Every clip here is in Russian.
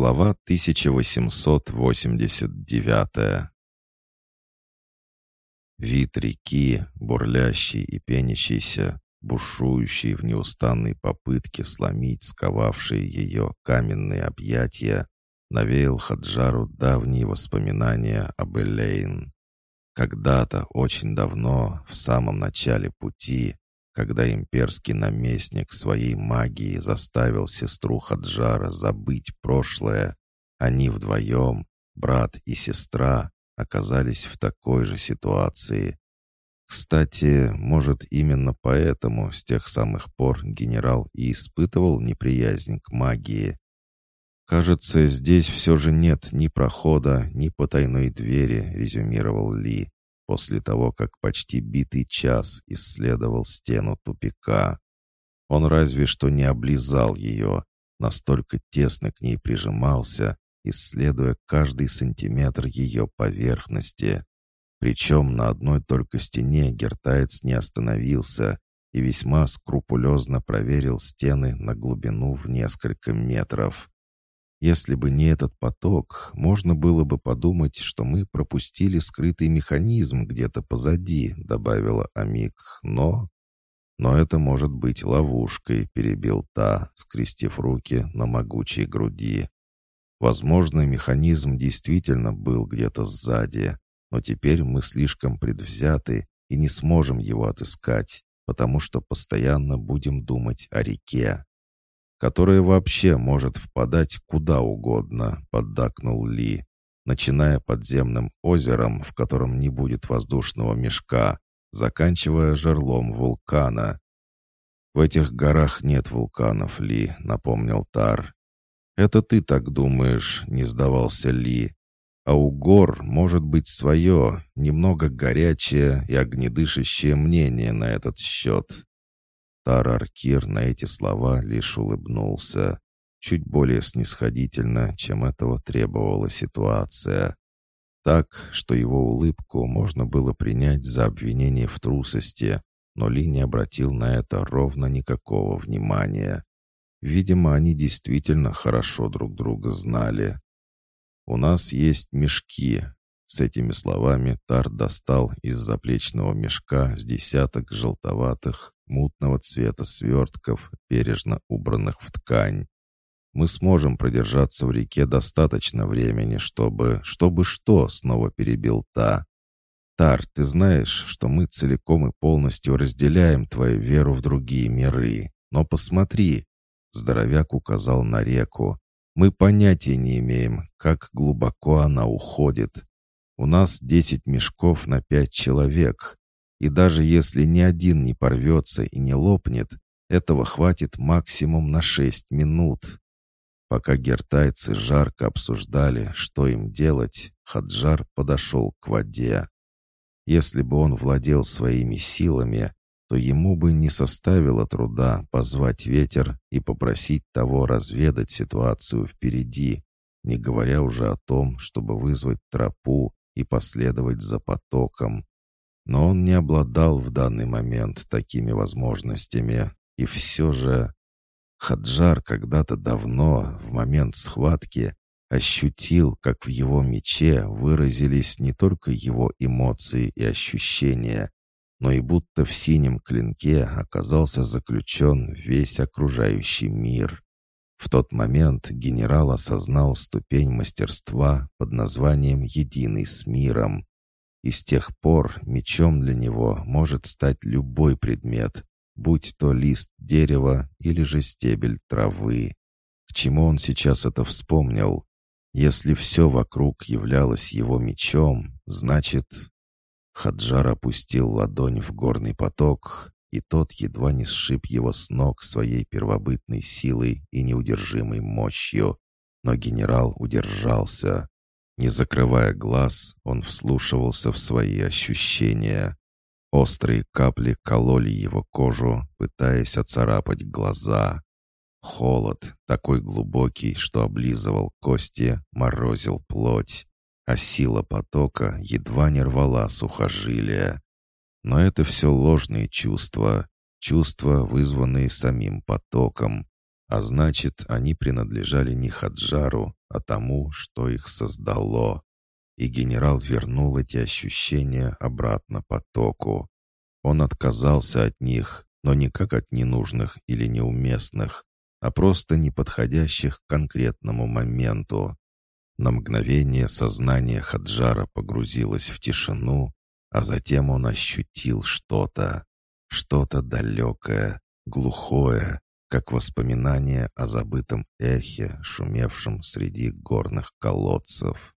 Глава 1889 Вид реки, бурлящий и пенящийся, бушующий в неустанной попытке сломить сковавшие ее каменные объятия, навеял Хаджару давние воспоминания об Элейн. Когда-то, очень давно, в самом начале пути, когда имперский наместник своей магией заставил сестру Хаджара забыть прошлое, они вдвоем, брат и сестра, оказались в такой же ситуации. Кстати, может, именно поэтому с тех самых пор генерал и испытывал неприязнь к магии. «Кажется, здесь все же нет ни прохода, ни потайной двери», — резюмировал Ли после того, как почти битый час исследовал стену тупика. Он разве что не облизал ее, настолько тесно к ней прижимался, исследуя каждый сантиметр ее поверхности. Причем на одной только стене гертаец не остановился и весьма скрупулезно проверил стены на глубину в несколько метров. Если бы не этот поток, можно было бы подумать, что мы пропустили скрытый механизм где-то позади», — добавила Амик. «Но...» «Но это может быть ловушкой», — перебил та, скрестив руки на могучей груди. «Возможно, механизм действительно был где-то сзади, но теперь мы слишком предвзяты и не сможем его отыскать, потому что постоянно будем думать о реке» которая вообще может впадать куда угодно», — поддакнул Ли, начиная подземным озером, в котором не будет воздушного мешка, заканчивая жерлом вулкана. «В этих горах нет вулканов, Ли», — напомнил Тар. «Это ты так думаешь», — не сдавался Ли. «А у гор может быть свое, немного горячее и огнедышащее мнение на этот счет. Тар-Аркир на эти слова лишь улыбнулся, чуть более снисходительно, чем этого требовала ситуация. Так, что его улыбку можно было принять за обвинение в трусости, но Ли не обратил на это ровно никакого внимания. Видимо, они действительно хорошо друг друга знали. «У нас есть мешки», с этими словами Тар достал из заплечного мешка с десяток желтоватых, мутного цвета свертков, бережно убранных в ткань. Мы сможем продержаться в реке достаточно времени, чтобы... Чтобы что?» — снова перебил Та. «Тар, ты знаешь, что мы целиком и полностью разделяем твою веру в другие миры. Но посмотри!» — здоровяк указал на реку. «Мы понятия не имеем, как глубоко она уходит. У нас десять мешков на пять человек. И даже если ни один не порвется и не лопнет, этого хватит максимум на шесть минут. Пока гертайцы жарко обсуждали, что им делать, Хаджар подошел к воде. Если бы он владел своими силами, то ему бы не составило труда позвать ветер и попросить того разведать ситуацию впереди, не говоря уже о том, чтобы вызвать тропу и последовать за потоком. Но он не обладал в данный момент такими возможностями, и все же... Хаджар когда-то давно, в момент схватки, ощутил, как в его мече выразились не только его эмоции и ощущения, но и будто в синем клинке оказался заключен весь окружающий мир. В тот момент генерал осознал ступень мастерства под названием «Единый с миром», и с тех пор мечом для него может стать любой предмет, будь то лист дерева или же стебель травы. К чему он сейчас это вспомнил? Если все вокруг являлось его мечом, значит... Хаджар опустил ладонь в горный поток, и тот едва не сшиб его с ног своей первобытной силой и неудержимой мощью. Но генерал удержался. Не закрывая глаз, он вслушивался в свои ощущения. Острые капли кололи его кожу, пытаясь оцарапать глаза. Холод, такой глубокий, что облизывал кости, морозил плоть, а сила потока едва не рвала сухожилия. Но это все ложные чувства, чувства, вызванные самим потоком. А значит, они принадлежали не Хаджару, а тому, что их создало. И генерал вернул эти ощущения обратно потоку. Он отказался от них, но не как от ненужных или неуместных, а просто неподходящих к конкретному моменту. На мгновение сознание Хаджара погрузилось в тишину, а затем он ощутил что-то, что-то далекое, глухое, как воспоминание о забытом эхе, шумевшем среди горных колодцев.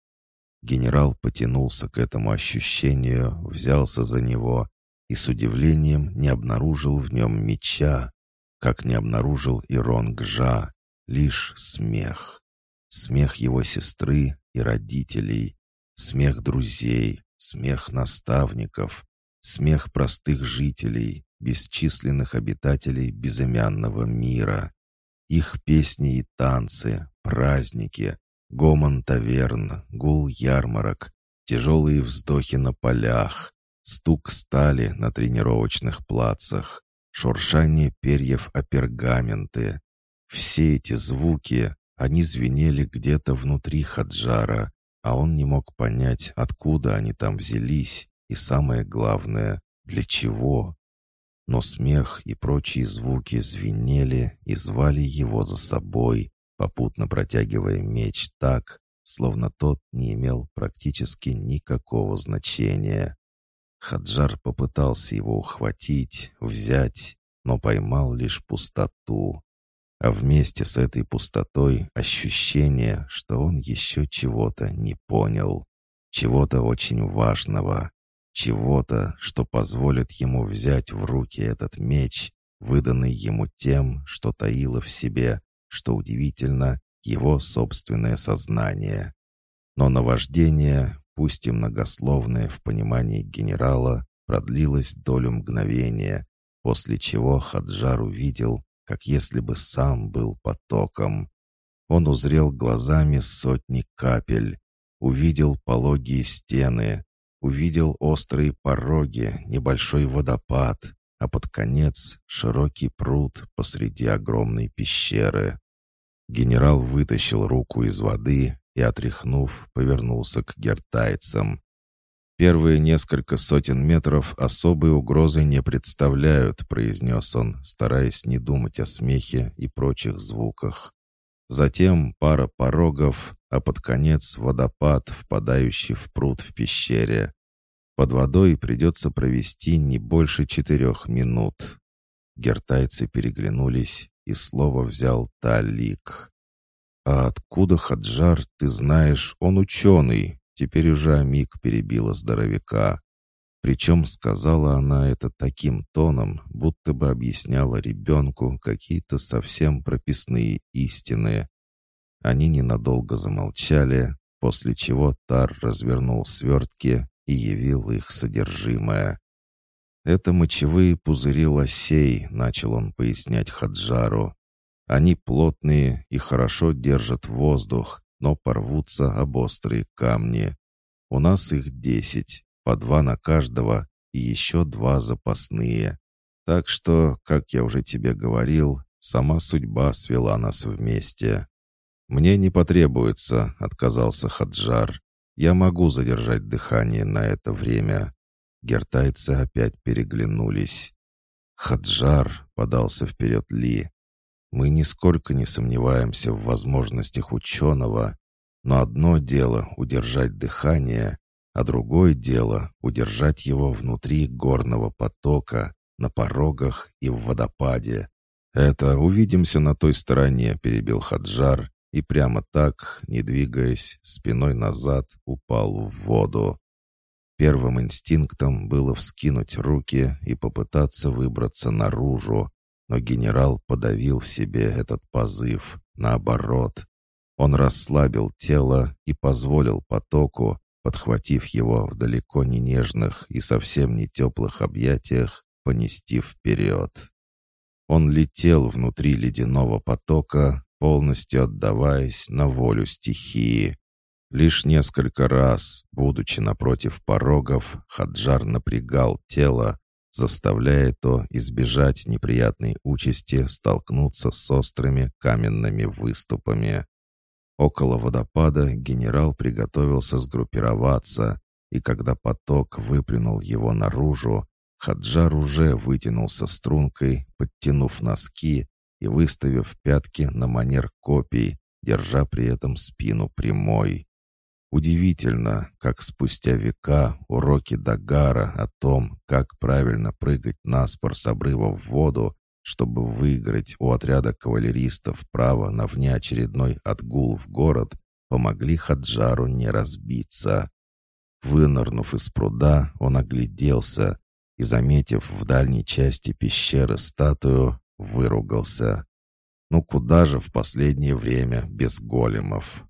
Генерал потянулся к этому ощущению, взялся за него и с удивлением не обнаружил в нем меча, как не обнаружил и Ронгжа, лишь смех. Смех его сестры и родителей, смех друзей, смех наставников, смех простых жителей, бесчисленных обитателей безымянного мира. Их песни и танцы, праздники, гомон таверн, гул ярмарок, тяжелые вздохи на полях, стук стали на тренировочных плацах, шуршание перьев о пергаменты. Все эти звуки, они звенели где-то внутри Хаджара, а он не мог понять, откуда они там взялись, и самое главное, для чего. Но смех и прочие звуки звенели и звали его за собой, попутно протягивая меч так, словно тот не имел практически никакого значения. Хаджар попытался его ухватить, взять, но поймал лишь пустоту. А вместе с этой пустотой ощущение, что он еще чего-то не понял, чего-то очень важного, чего-то, что позволит ему взять в руки этот меч, выданный ему тем, что таило в себе, что удивительно, его собственное сознание. Но наваждение, пусть и многословное в понимании генерала, продлилось долю мгновения, после чего Хаджар увидел, как если бы сам был потоком. Он узрел глазами сотни капель, увидел пологие стены, увидел острые пороги, небольшой водопад, а под конец широкий пруд посреди огромной пещеры. Генерал вытащил руку из воды и, отряхнув, повернулся к гертайцам. «Первые несколько сотен метров особой угрозы не представляют», — произнес он, стараясь не думать о смехе и прочих звуках. Затем пара порогов, а под конец водопад, впадающий в пруд в пещере. Под водой придется провести не больше четырех минут. Гертайцы переглянулись, и слово взял Талик. «А откуда, Хаджар, ты знаешь, он ученый?» Теперь уже Амик перебила здоровяка. Причем сказала она это таким тоном, будто бы объясняла ребенку какие-то совсем прописные истины. Они ненадолго замолчали, после чего Тар развернул свертки и явил их содержимое. «Это мочевые пузыри лосей», — начал он пояснять Хаджару. «Они плотные и хорошо держат воздух, но порвутся об острые камни. У нас их десять, по два на каждого и еще два запасные. Так что, как я уже тебе говорил, сама судьба свела нас вместе». «Мне не потребуется», — отказался Хаджар. «Я могу задержать дыхание на это время». Гертайцы опять переглянулись. «Хаджар», — подался вперед Ли, — «мы нисколько не сомневаемся в возможностях ученого, но одно дело — удержать дыхание, а другое дело — удержать его внутри горного потока, на порогах и в водопаде. «Это увидимся на той стороне», — перебил Хаджар, и прямо так, не двигаясь, спиной назад упал в воду. Первым инстинктом было вскинуть руки и попытаться выбраться наружу, но генерал подавил в себе этот позыв. Наоборот, он расслабил тело и позволил потоку, подхватив его в далеко не нежных и совсем не теплых объятиях, понести вперед. Он летел внутри ледяного потока, полностью отдаваясь на волю стихии. Лишь несколько раз, будучи напротив порогов, Хаджар напрягал тело, заставляя то избежать неприятной участи столкнуться с острыми каменными выступами. Около водопада генерал приготовился сгруппироваться, и когда поток выплюнул его наружу, Хаджар уже вытянулся стрункой, подтянув носки и выставив пятки на манер копий, держа при этом спину прямой. Удивительно, как спустя века уроки Дагара о том, как правильно прыгать на спор с обрыва в воду, чтобы выиграть у отряда кавалеристов право на внеочередной отгул в город, помогли Хаджару не разбиться. Вынырнув из пруда, он огляделся и, заметив в дальней части пещеры статую, выругался. Ну куда же в последнее время без големов?